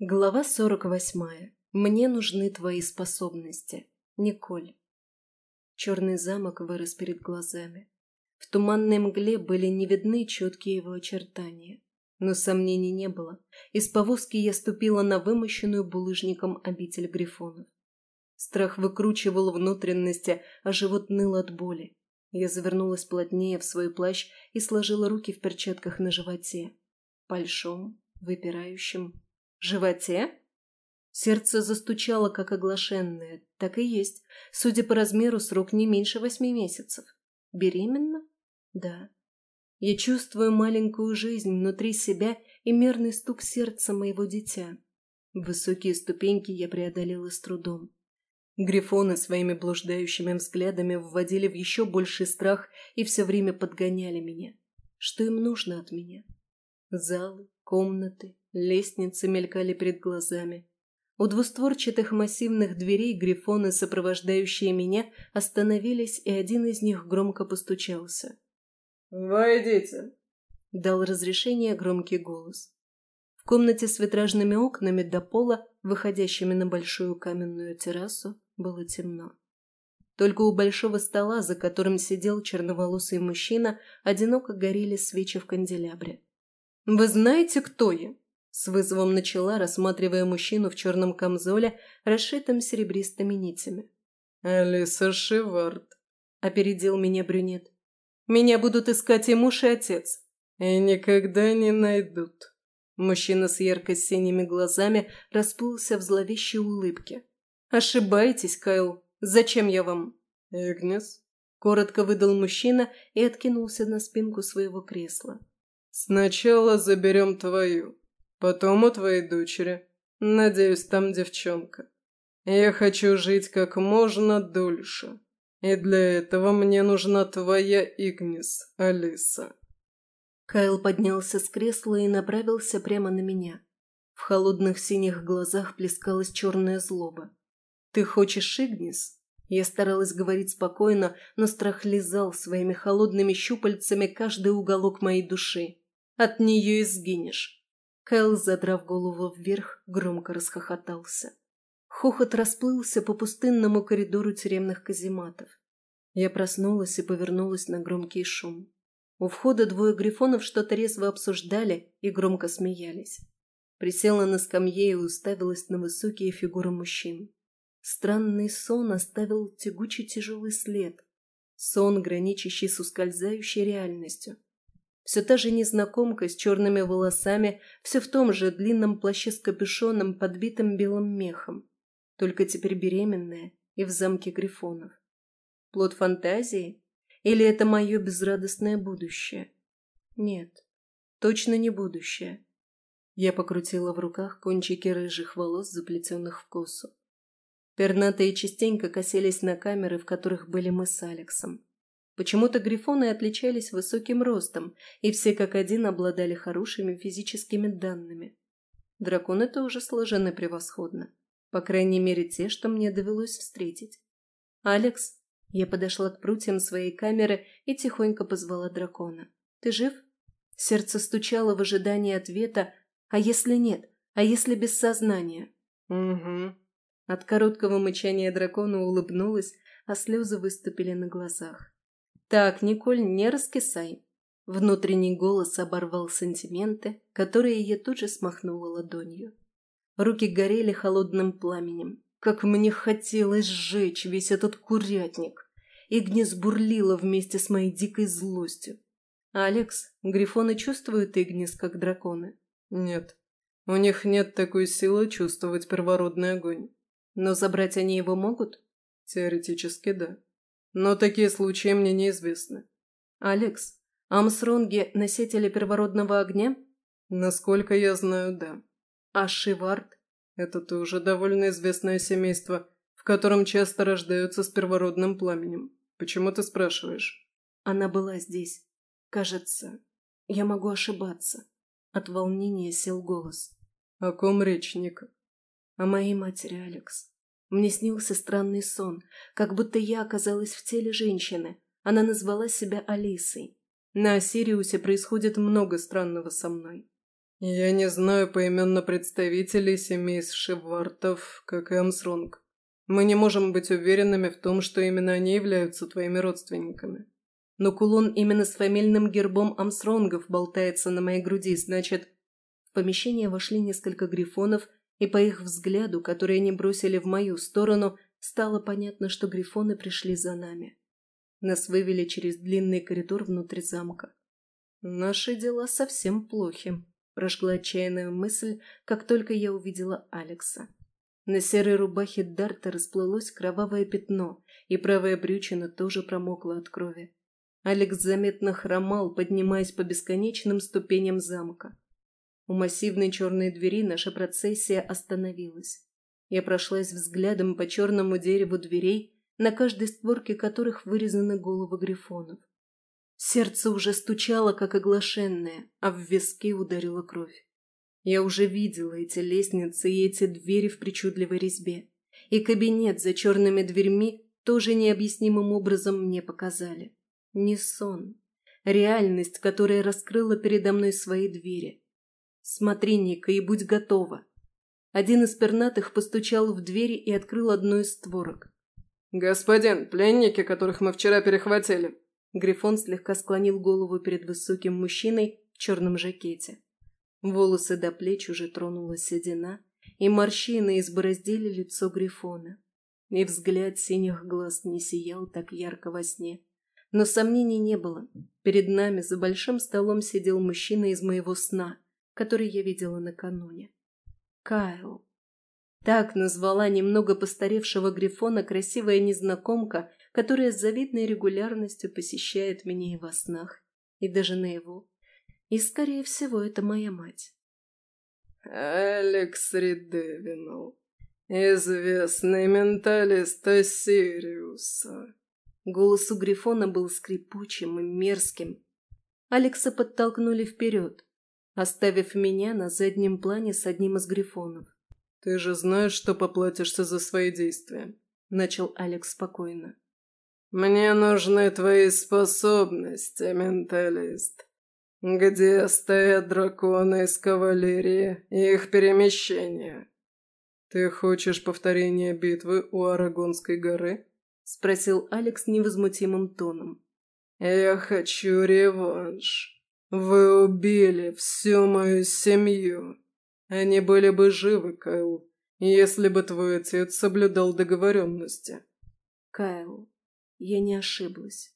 Глава сорок восьмая. Мне нужны твои способности. Николь. Черный замок вырос перед глазами. В туманной мгле были не видны четкие его очертания. Но сомнений не было. Из повозки я ступила на вымощенную булыжником обитель грифонов. Страх выкручивал внутренности, а живот ныл от боли. Я завернулась плотнее в свой плащ и сложила руки в перчатках на животе. Большом, выпирающем, животе? Сердце застучало, как оглашенное. Так и есть. Судя по размеру, срок не меньше восьми месяцев. Беременна? Да. Я чувствую маленькую жизнь внутри себя и мерный стук сердца моего дитя. Высокие ступеньки я преодолела с трудом. Грифоны своими блуждающими взглядами вводили в еще больший страх и все время подгоняли меня. Что им нужно от меня? Залы, комнаты, лестницы мелькали перед глазами. У двустворчатых массивных дверей грифоны, сопровождающие меня, остановились, и один из них громко постучался. «Войдите!» — дал разрешение громкий голос. В комнате с витражными окнами до пола, выходящими на большую каменную террасу, было темно. Только у большого стола, за которым сидел черноволосый мужчина, одиноко горели свечи в канделябре. «Вы знаете, кто я?» С вызовом начала, рассматривая мужчину в черном камзоле, расшитом серебристыми нитями. «Алиса Шивард», — опередил меня брюнет. «Меня будут искать и муж, и отец». «И никогда не найдут». Мужчина с ярко-синими глазами расплылся в зловещей улыбке. «Ошибаетесь, Кайл. Зачем я вам?» «Игнес», — коротко выдал мужчина и откинулся на спинку своего кресла. Сначала заберем твою, потом у твоей дочери. Надеюсь, там девчонка. Я хочу жить как можно дольше. И для этого мне нужна твоя Игнис, Алиса. Кайл поднялся с кресла и направился прямо на меня. В холодных синих глазах плескалась черная злоба. «Ты хочешь Игнис?» Я старалась говорить спокойно, но страх лизал своими холодными щупальцами каждый уголок моей души. От нее и сгинешь. Кэл, задрав голову вверх, громко расхохотался. Хохот расплылся по пустынному коридору тюремных казематов. Я проснулась и повернулась на громкий шум. У входа двое грифонов что-то резво обсуждали и громко смеялись. Присела на скамье и уставилась на высокие фигуры мужчин. Странный сон оставил тягучий тяжелый след. Сон, граничащий с ускользающей реальностью все та же незнакомка с черными волосами, все в том же длинном плаще с капюшоном, подбитым белым мехом. Только теперь беременная и в замке грифонов. Плод фантазии? Или это мое безрадостное будущее? Нет, точно не будущее. Я покрутила в руках кончики рыжих волос, заплетенных в косу. Пернатые частенько косились на камеры, в которых были мы с Алексом. Почему-то грифоны отличались высоким ростом, и все как один обладали хорошими физическими данными. Драконы тоже сложены превосходно. По крайней мере, те, что мне довелось встретить. «Алекс?» Я подошла к прутьям своей камеры и тихонько позвала дракона. «Ты жив?» Сердце стучало в ожидании ответа. «А если нет? А если без сознания?» «Угу». От короткого мычания дракона улыбнулась, а слезы выступили на глазах. «Так, Николь, не раскисай». Внутренний голос оборвал сантименты, которые я тут же смахнула ладонью. Руки горели холодным пламенем. Как мне хотелось сжечь весь этот курятник. Игнис бурлила вместе с моей дикой злостью. «Алекс, грифоны чувствуют Игнис, как драконы?» «Нет. У них нет такой силы чувствовать первородный огонь». «Но забрать они его могут?» «Теоретически, да». Но такие случаи мне неизвестны. Алекс, Амсронги – носители первородного огня? Насколько я знаю, да. А Шивард? Это тоже довольно известное семейство, в котором часто рождаются с первородным пламенем. Почему ты спрашиваешь? Она была здесь. Кажется, я могу ошибаться. От волнения сел голос. О ком речь, Ника? О моей матери, Алекс. Мне снился странный сон, как будто я оказалась в теле женщины. Она назвала себя Алисой. На Осириусе происходит много странного со мной. Я не знаю поименно представителей семейств Шевартов, как и Амсронг. Мы не можем быть уверенными в том, что именно они являются твоими родственниками. Но кулон именно с фамильным гербом Амсронгов болтается на моей груди, значит... В помещение вошли несколько грифонов, и по их взгляду, который они бросили в мою сторону, стало понятно, что грифоны пришли за нами. Нас вывели через длинный коридор внутрь замка. Наши дела совсем плохи, прожгла отчаянная мысль, как только я увидела Алекса. На серой рубахе Дарта расплылось кровавое пятно, и правая брючина тоже промокла от крови. Алекс заметно хромал, поднимаясь по бесконечным ступеням замка. У массивной черной двери наша процессия остановилась. Я прошлась взглядом по черному дереву дверей, на каждой створке которых вырезаны головы грифонов. Сердце уже стучало, как оглашенное, а в виски ударила кровь. Я уже видела эти лестницы и эти двери в причудливой резьбе. И кабинет за черными дверьми тоже необъяснимым образом мне показали. Не сон. Реальность, которая раскрыла передо мной свои двери. Смотри, Ника, и будь готова. Один из пернатых постучал в двери и открыл одну из створок. «Господин, пленники, которых мы вчера перехватили!» Грифон слегка склонил голову перед высоким мужчиной в черном жакете. Волосы до плеч уже тронула седина, и морщины избороздили лицо Грифона. И взгляд синих глаз не сиял так ярко во сне. Но сомнений не было. Перед нами за большим столом сидел мужчина из моего сна, который я видела накануне. Кайл. Так назвала немного постаревшего Грифона красивая незнакомка, которая с завидной регулярностью посещает меня и во снах, и даже наяву. И, скорее всего, это моя мать. «Алекс Ридевинал, известный менталист Сириуса». Голос у Грифона был скрипучим и мерзким. Алекса подтолкнули вперед, оставив меня на заднем плане с одним из Грифонов. «Ты же знаешь, что поплатишься за свои действия», — начал Алекс спокойно. «Мне нужны твои способности, менталист. Где стоят драконы из кавалерии и их перемещения? Ты хочешь повторения битвы у Арагонской горы? Спросил Алекс невозмутимым тоном. Я хочу реванш. Вы убили всю мою семью. Они были бы живы, Кайл, если бы твой отец соблюдал договоренности. Кайл, я не ошиблась.